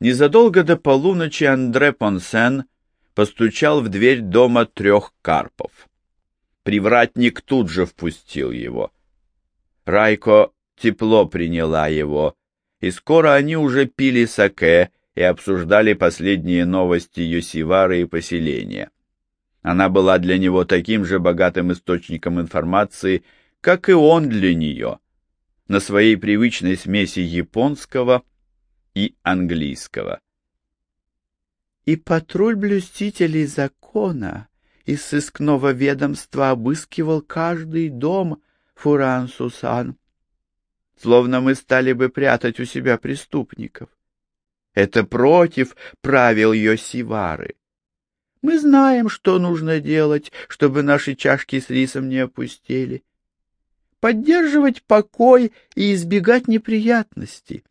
Незадолго до полуночи Андре Понсен постучал в дверь дома трех карпов. Привратник тут же впустил его. Райко тепло приняла его, и скоро они уже пили саке и обсуждали последние новости Юсивары и поселения. Она была для него таким же богатым источником информации, как и он для нее, на своей привычной смеси японского и английского. И патруль блюстителей закона из сыскного ведомства обыскивал каждый дом Фуран Сусан, словно мы стали бы прятать у себя преступников. Это против правил Йосивары. Мы знаем, что нужно делать, чтобы наши чашки с рисом не опустили. Поддерживать покой и избегать неприятностей.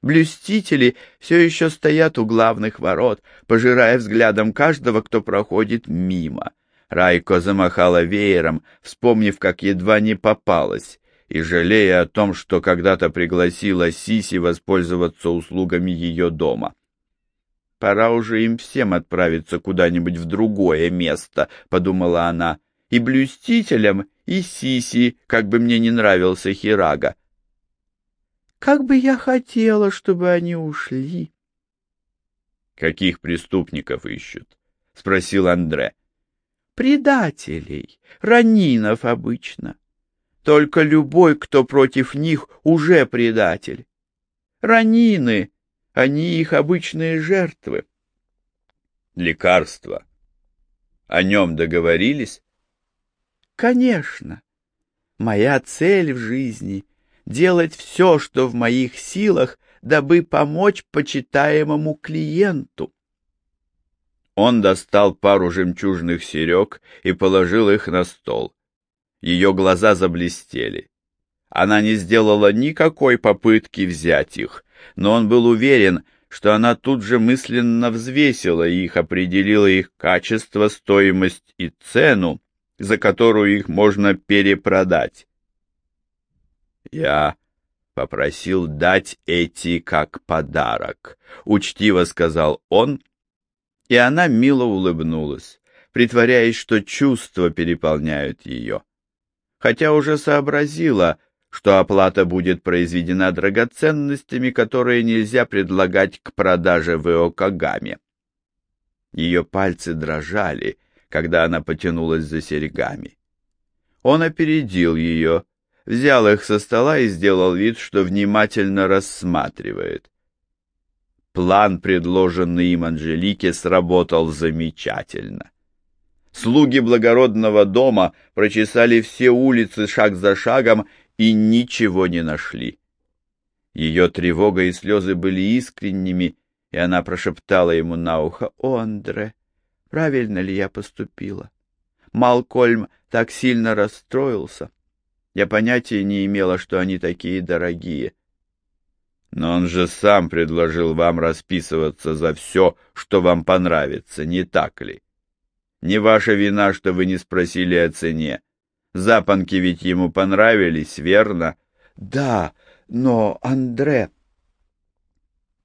Блюстители все еще стоят у главных ворот, пожирая взглядом каждого, кто проходит мимо. Райко замахала веером, вспомнив, как едва не попалась, и жалея о том, что когда-то пригласила Сиси воспользоваться услугами ее дома. Пора уже им всем отправиться куда-нибудь в другое место, — подумала она, — и блюстителям, и Сиси, как бы мне не нравился Хирага. Как бы я хотела, чтобы они ушли. — Каких преступников ищут? — спросил Андре. — Предателей, ранинов обычно. Только любой, кто против них, уже предатель. Ранины они их обычные жертвы. Лекарство. О нем договорились? Конечно. Моя цель в жизни — делать все, что в моих силах, дабы помочь почитаемому клиенту. Он достал пару жемчужных серег и положил их на стол. Ее глаза заблестели. Она не сделала никакой попытки взять их, но он был уверен, что она тут же мысленно взвесила их, определила их качество, стоимость и цену, за которую их можно перепродать. Я попросил дать эти как подарок, учтиво сказал он, и она мило улыбнулась, притворяясь, что чувства переполняют ее. Хотя уже сообразила, что оплата будет произведена драгоценностями, которые нельзя предлагать к продаже в Иокагаме. Ее пальцы дрожали, когда она потянулась за серьгами. Он опередил ее, взял их со стола и сделал вид, что внимательно рассматривает. План, предложенный им Анжелике, сработал замечательно. Слуги благородного дома прочесали все улицы шаг за шагом и ничего не нашли. Ее тревога и слезы были искренними, и она прошептала ему на ухо, «О, Андре, правильно ли я поступила? Малкольм так сильно расстроился. Я понятия не имела, что они такие дорогие. Но он же сам предложил вам расписываться за все, что вам понравится, не так ли? Не ваша вина, что вы не спросили о цене. Запонки ведь ему понравились, верно? Да, но, Андре...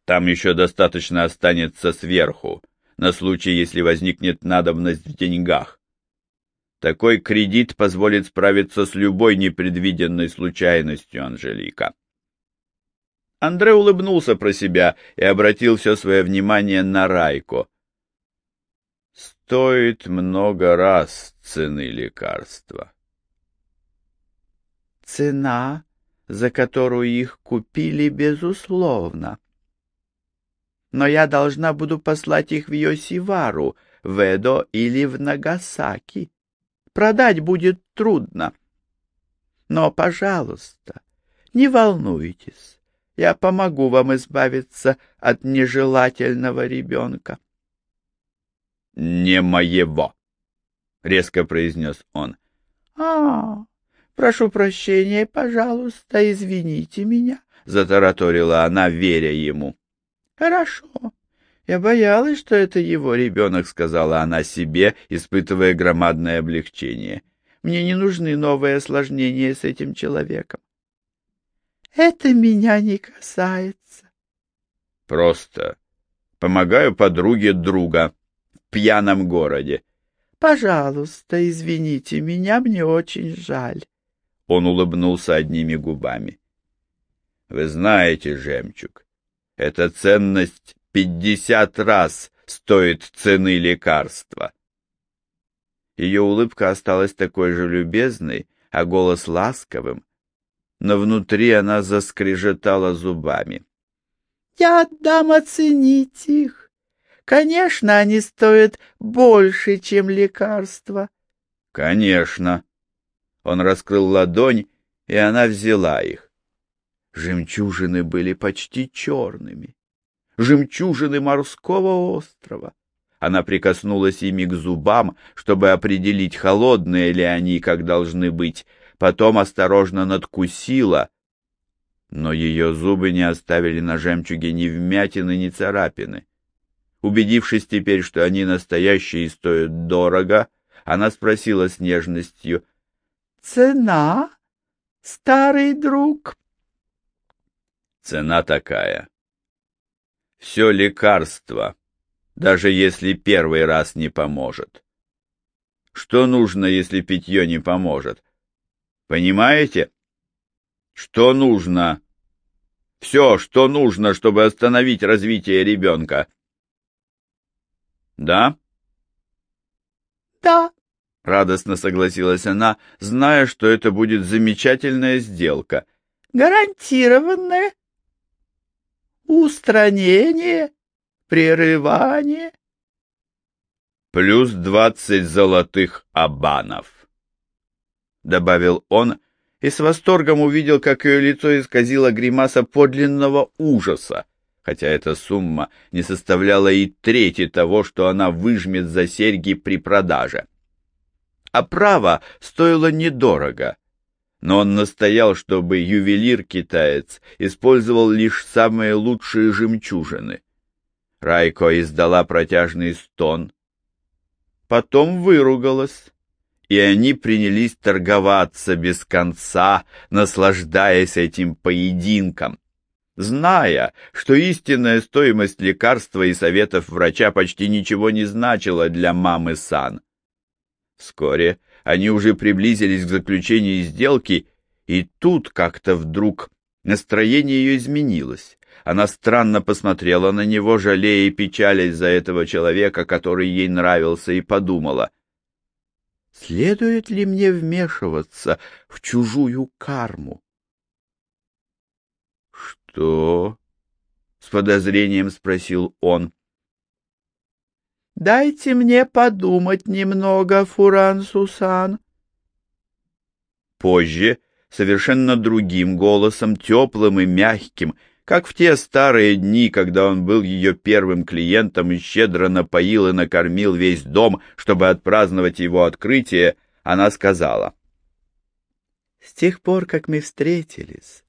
Там еще достаточно останется сверху, на случай, если возникнет надобность в деньгах. Такой кредит позволит справиться с любой непредвиденной случайностью, Анжелика. Андре улыбнулся про себя и обратил все свое внимание на Райко. Стоит много раз цены лекарства цена, за которую их купили, безусловно. Но я должна буду послать их в Йосивару, в Эдо или в Нагасаки. Продать будет трудно. Но, пожалуйста, не волнуйтесь, я помогу вам избавиться от нежелательного ребенка. — Не моего, — резко произнес он. — А, Прошу прощения, пожалуйста, извините меня, — затараторила она, веря ему. — Хорошо. Я боялась, что это его ребенок, — сказала она себе, испытывая громадное облегчение. Мне не нужны новые осложнения с этим человеком. — Это меня не касается. — Просто Помогаю подруге друга в пьяном городе. Пожалуйста, извините меня, мне очень жаль. Он улыбнулся одними губами. Вы знаете, жемчуг, эта ценность пятьдесят раз стоит цены лекарства. Ее улыбка осталась такой же любезной, а голос ласковым, но внутри она заскрежетала зубами. — Я отдам оценить их. Конечно, они стоят больше, чем лекарства. — Конечно. Он раскрыл ладонь, и она взяла их. Жемчужины были почти черными. Жемчужины морского острова. Она прикоснулась ими к зубам, чтобы определить, холодные ли они, как должны быть, потом осторожно надкусила, но ее зубы не оставили на жемчуге ни вмятины, ни царапины. Убедившись теперь, что они настоящие и стоят дорого, она спросила с нежностью, «Цена, старый друг?» «Цена такая. Все лекарство» даже если первый раз не поможет. Что нужно, если питье не поможет? Понимаете? Что нужно? Все, что нужно, чтобы остановить развитие ребенка. Да? Да, радостно согласилась она, зная, что это будет замечательная сделка. Гарантированное устранение прерывание. Плюс двадцать золотых абанов, — добавил он, и с восторгом увидел, как ее лицо исказило гримаса подлинного ужаса, хотя эта сумма не составляла и трети того, что она выжмет за серьги при продаже. А право стоило недорого, но он настоял, чтобы ювелир-китаец использовал лишь самые лучшие жемчужины. Райко издала протяжный стон. Потом выругалась, и они принялись торговаться без конца, наслаждаясь этим поединком, зная, что истинная стоимость лекарства и советов врача почти ничего не значила для мамы Сан. Вскоре они уже приблизились к заключению сделки, и тут как-то вдруг настроение ее изменилось. Она странно посмотрела на него, жалея и печалясь за этого человека, который ей нравился, и подумала, следует ли мне вмешиваться в чужую карму? «Что?» — с подозрением спросил он. «Дайте мне подумать немного, Фуран Сусан». Позже, совершенно другим голосом, теплым и мягким, — как в те старые дни, когда он был ее первым клиентом и щедро напоил и накормил весь дом, чтобы отпраздновать его открытие, она сказала. «С тех пор, как мы встретились,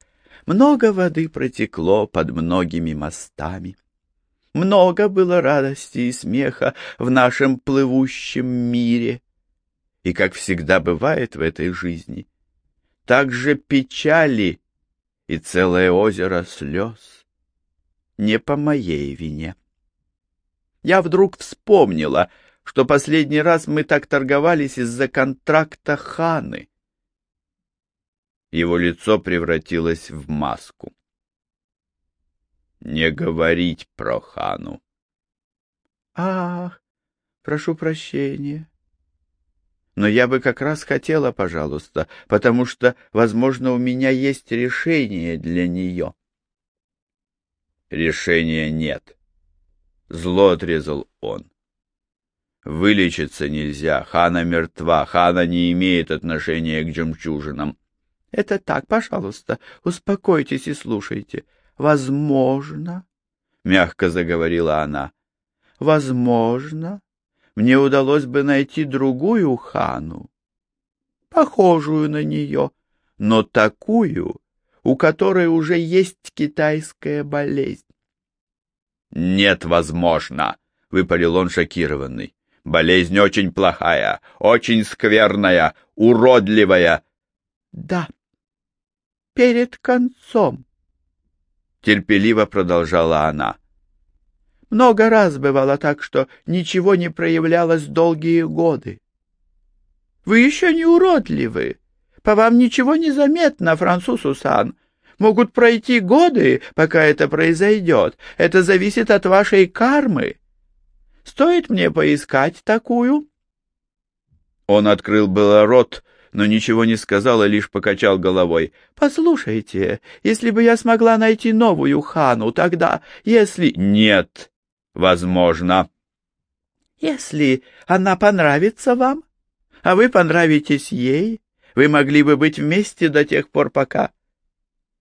много воды протекло под многими мостами. Много было радости и смеха в нашем плывущем мире. И, как всегда бывает в этой жизни, так же печали и целое озеро слез. Не по моей вине. Я вдруг вспомнила, что последний раз мы так торговались из-за контракта Ханы. Его лицо превратилось в маску. Не говорить про Хану. Ах, прошу прощения но я бы как раз хотела, пожалуйста, потому что, возможно, у меня есть решение для нее. Решения нет. Зло отрезал он. Вылечиться нельзя, Хана мертва, Хана не имеет отношения к жемчужинам. Это так, пожалуйста, успокойтесь и слушайте. Возможно, — мягко заговорила она, — возможно, мне удалось бы найти другую хану, похожую на нее, но такую, у которой уже есть китайская болезнь. «Нет, возможно», — выпалил он шокированный. «Болезнь очень плохая, очень скверная, уродливая». «Да, перед концом», — терпеливо продолжала она Много раз бывало так, что ничего не проявлялось долгие годы. Вы еще не уродливы. По вам ничего не заметно, француз Сусан. Могут пройти годы, пока это произойдет. Это зависит от вашей кармы. Стоит мне поискать такую?» Он открыл было рот, но ничего не сказал, а лишь покачал головой. «Послушайте, если бы я смогла найти новую хану, тогда, если...» «Нет, возможно». «Если она понравится вам, а вы понравитесь ей, вы могли бы быть вместе до тех пор, пока...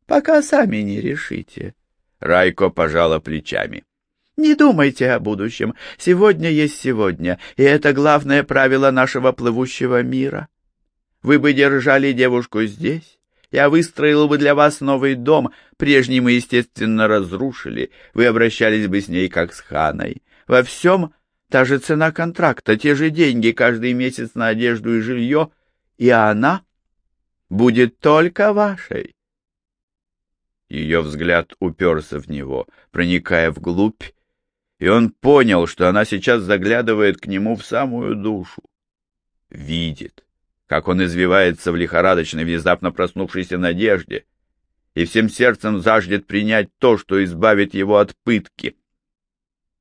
пока сами не решите». Райко пожала плечами. Не думайте о будущем. Сегодня есть сегодня, и это главное правило нашего плывущего мира. Вы бы держали девушку здесь, я выстроил бы для вас новый дом, прежний мы, естественно, разрушили, вы обращались бы с ней как с ханой. Во всем та же цена контракта, те же деньги каждый месяц на одежду и жилье, и она будет только вашей. Ее взгляд уперся в него, проникая вглубь, и он понял, что она сейчас заглядывает к нему в самую душу. Видит, как он извивается в лихорадочной, внезапно проснувшейся надежде, и всем сердцем жаждет принять то, что избавит его от пытки.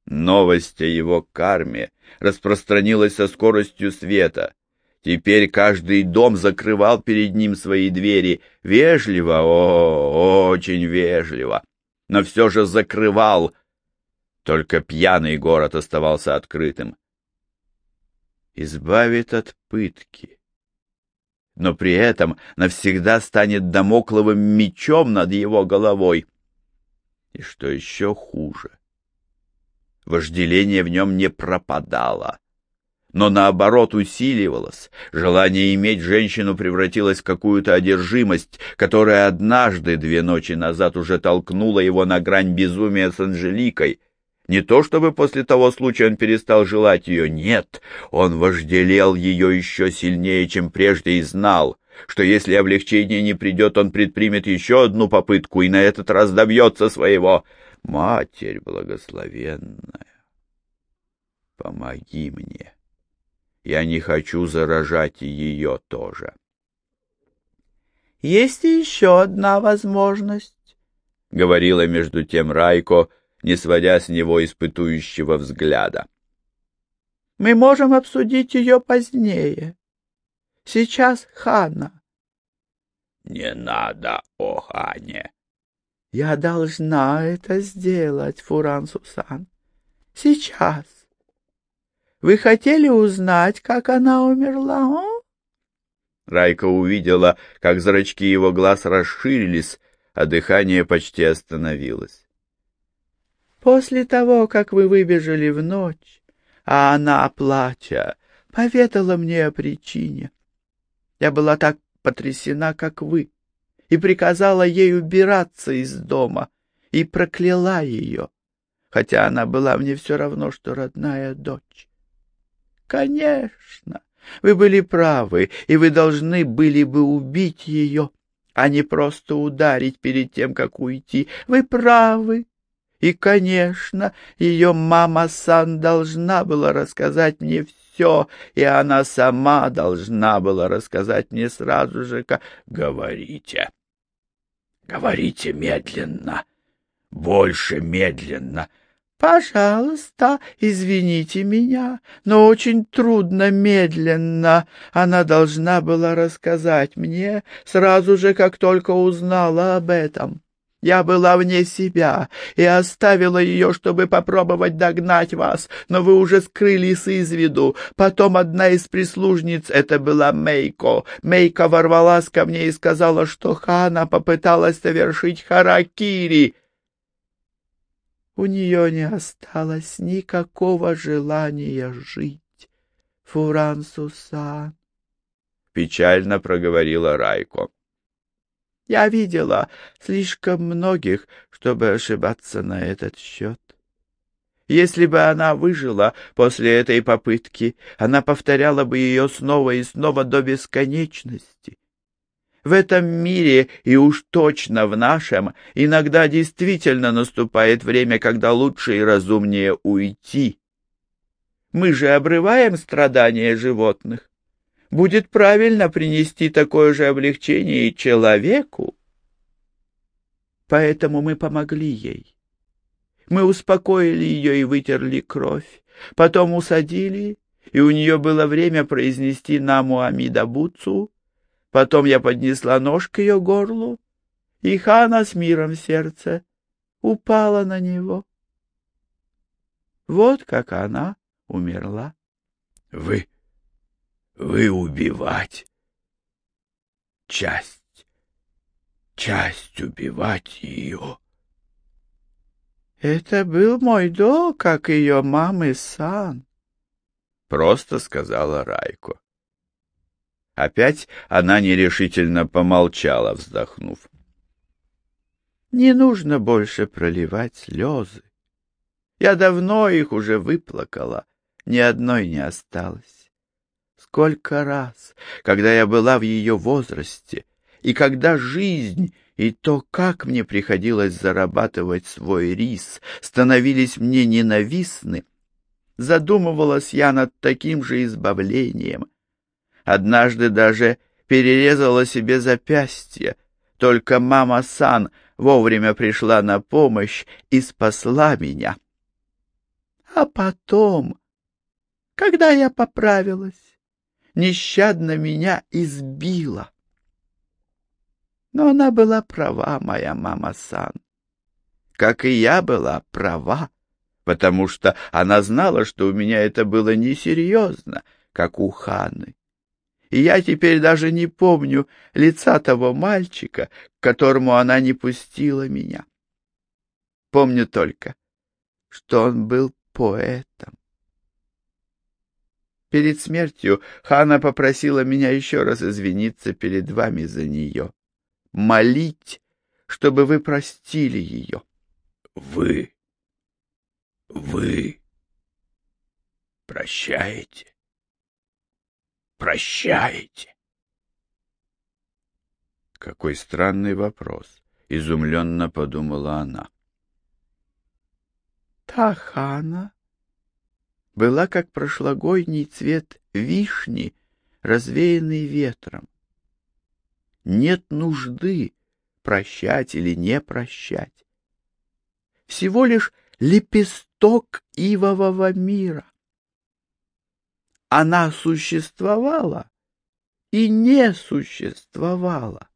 Новость о его карме распространилась со скоростью света. Теперь каждый дом закрывал перед ним свои двери, вежливо, о, очень вежливо, но все же закрывал, только пьяный город оставался открытым. Избавит от пытки. Но при этом навсегда станет домокловым мечом над его головой. И что еще хуже, вожделение в нем не пропадало, но наоборот усиливалось. Желание иметь женщину превратилось в какую-то одержимость, которая однажды, две ночи назад, уже толкнула его на грань безумия с Анжеликой — не то чтобы после того случая он перестал желать ее, нет, он вожделел ее еще сильнее, чем прежде и знал, что если облегчение не придет, он предпримет еще одну попытку и на этот раз добьется своего. Матерь благословенная, помоги мне. Я не хочу заражать ее тоже. «Есть еще одна возможность», — говорила между тем Райко, — не сводя с него испытующего взгляда. «Мы можем обсудить ее позднее. Сейчас Хана». «Не надо о Хане». «Я должна это сделать, Фуран Сусан. Сейчас. Вы хотели узнать, как она умерла, а?» Райка увидела, как зрачки его глаз расширились, а дыхание почти остановилось. После того, как вы выбежали в ночь, а она, плача, поведала мне о причине, я была так потрясена, как вы, и приказала ей убираться из дома, и прокляла ее, хотя она была мне все равно, что родная дочь. Конечно, вы были правы, и вы должны были бы убить ее, а не просто ударить перед тем, как уйти. Вы правы. И, конечно, ее мама Сан должна была рассказать мне все, и она сама должна была рассказать мне сразу же, как... Говорите, говорите медленно, больше медленно. «Пожалуйста, извините меня, но очень трудно медленно. Она должна была рассказать мне сразу же, как только узнала об этом. Я была вне себя и оставила ее, чтобы попробовать догнать вас, но вы уже скрылись из виду. Потом одна из прислужниц, это была Мейко, Мейка ворвалась ко мне и сказала, что Хана попыталась совершить харакири. У нее не осталось никакого желания жить. Фуран Сусан. Печально проговорила Райко. Я видела слишком многих, чтобы ошибаться на этот счет. Если бы она выжила после этой попытки, она повторяла бы ее снова и снова до бесконечности. В этом мире, и уж точно в нашем, иногда действительно наступает время, когда лучше и разумнее уйти. Мы же обрываем страдания животных. Будет правильно принести такое же облегчение и человеку. Поэтому мы помогли ей. Мы успокоили ее и вытерли кровь, потом усадили, и у нее было время произнести наму Амидабуцу, Потом я поднесла нож к ее горлу, и Хана с миром в сердце упала на него. Вот как она умерла. — Вы... вы убивать. Часть... часть убивать ее. — Это был мой долг, как ее мамы Сан. — просто сказала Райко. Опять она нерешительно помолчала, вздохнув. «Не нужно больше проливать слезы. Я давно их уже выплакала, ни одной не осталось. Сколько раз, когда я была в ее возрасте, и когда жизнь и то, как мне приходилось зарабатывать свой рис, становились мне ненавистны, задумывалась я над таким же избавлением, Однажды даже перерезала себе запястье. Только мама Сан вовремя пришла на помощь и спасла меня. А потом, когда я поправилась, нещадно меня избила. Но она была права, моя мама Сан. Как и я была права, потому что она знала, что у меня это было несерьезно, как у Ханы и я теперь даже не помню лица того мальчика, к которому она не пустила меня. Помню только, что он был поэтом. Перед смертью Хана попросила меня еще раз извиниться перед вами за нее, молить, чтобы вы простили ее. Вы, вы прощаете? прощаете? Какой странный вопрос, изумленно подумала она. Тахана была как прошлогодний цвет вишни, развеянный ветром. Нет нужды прощать или не прощать. Всего лишь лепесток ивового мира она существовала и не существовала.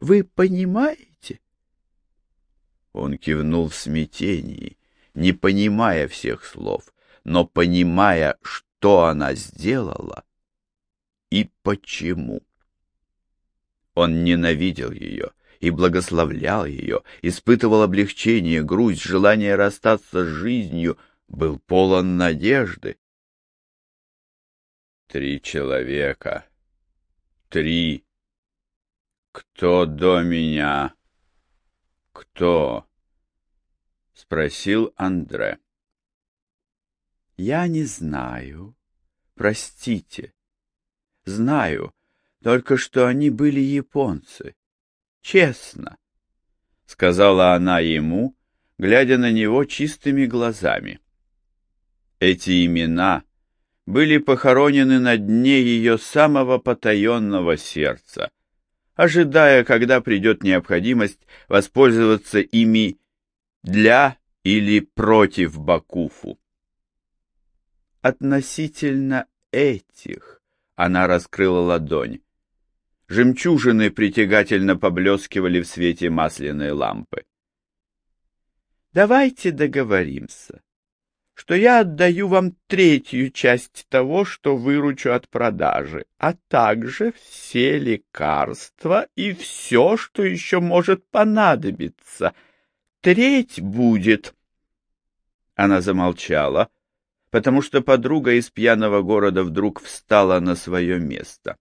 Вы понимаете? Он кивнул в смятении, не понимая всех слов, но понимая, что она сделала и почему. Он ненавидел ее и благословлял ее, испытывал облегчение, грусть, желание расстаться с жизнью, был полон надежды. Три человека. Три. Кто до меня? Кто? Спросил Андре. Я не знаю. Простите. Знаю, только что они были японцы. Честно, — сказала она ему, глядя на него чистыми глазами. Эти имена были похоронены на дне ее самого потаенного сердца, ожидая, когда придет необходимость воспользоваться ими для или против Бакуфу. Относительно этих она раскрыла ладонь. Жемчужины притягательно поблескивали в свете масляной лампы. «Давайте договоримся что я отдаю вам третью часть того, что выручу от продажи, а также все лекарства и все, что еще может понадобиться. Треть будет. Она замолчала, потому что подруга из пьяного города вдруг встала на свое место.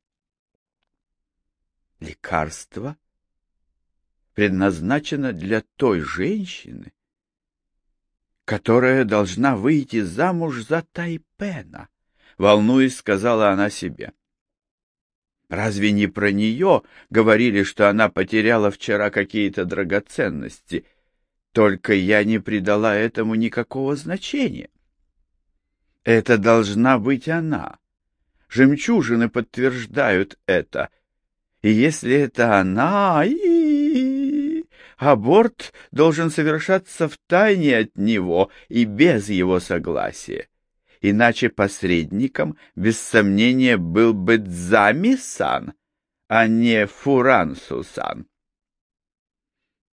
Лекарство предназначено для той женщины, которая должна выйти замуж за Тайпена, волнуясь, сказала она себе. Разве не про нее говорили, что она потеряла вчера какие-то драгоценности? Только я не придала этому никакого значения. Это должна быть она. Жемчужины подтверждают это. И если это она, и аборт должен совершаться в тайне от него и без его согласия. Иначе посредником, без сомнения, был бы Дзами-сан, а не Фурансу-сан.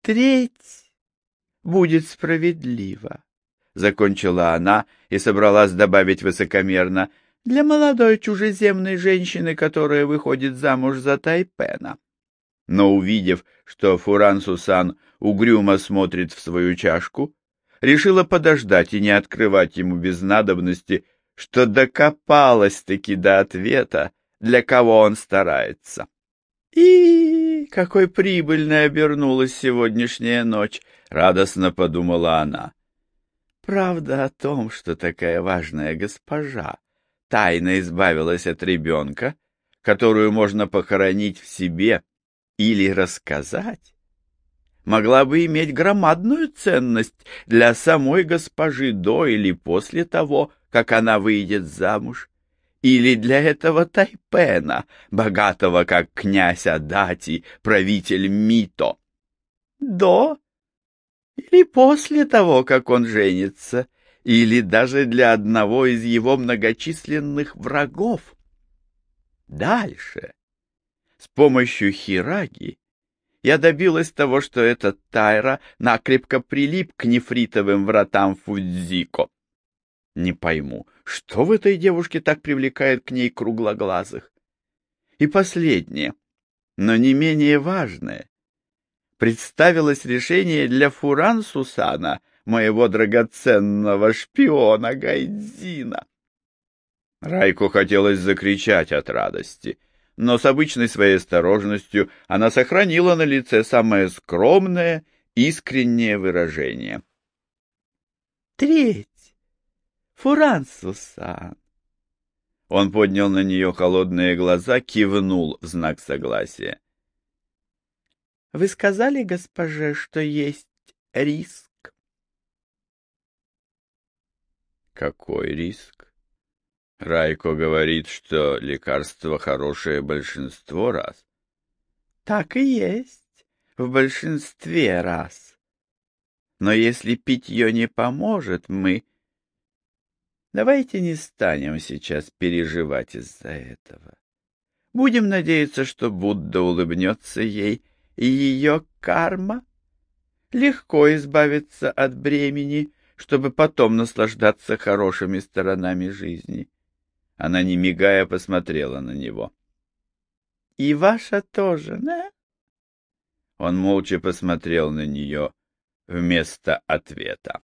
Треть будет справедливо, — закончила она и собралась добавить высокомерно, — для молодой чужеземной женщины, которая выходит замуж за Тайпена. Но увидев, что Фуран Сусан угрюмо смотрит в свою чашку, решила подождать и не открывать ему без надобности, что докопалась-таки до ответа, для кого он старается. И какой прибыльной обернулась сегодняшняя ночь, радостно подумала она. Правда о том, что такая важная госпожа тайно избавилась от ребенка, которую можно похоронить в себе или рассказать, могла бы иметь громадную ценность для самой госпожи до или после того, как она выйдет замуж, или для этого Тайпена, богатого как князь Адати, правитель Мито. До или после того, как он женится, или даже для одного из его многочисленных врагов. Дальше, с помощью Хираги, я добилась того, что этот Тайра накрепко прилип к нефритовым вратам Фудзико. Не пойму, что в этой девушке так привлекает к ней круглоглазых? И последнее, но не менее важное. Представилось решение для Фуран Сусана — моего драгоценного шпиона Гайдзина. Райку хотелось закричать от радости, но с обычной своей осторожностью она сохранила на лице самое скромное, искреннее выражение. «Треть! Фурансусан!» Он поднял на нее холодные глаза, кивнул в знак согласия. «Вы сказали госпоже, что есть риск?» Какой риск? Райко говорит, что лекарство хорошее большинство раз. Так и есть, в большинстве раз. Но если питье не поможет, мы... Давайте не станем сейчас переживать из-за этого. Будем надеяться, что Будда улыбнется ей, и ее карма легко избавится от бремени, чтобы потом наслаждаться хорошими сторонами жизни. Она, не мигая, посмотрела на него. — И ваша тоже, да? Он молча посмотрел на нее вместо ответа.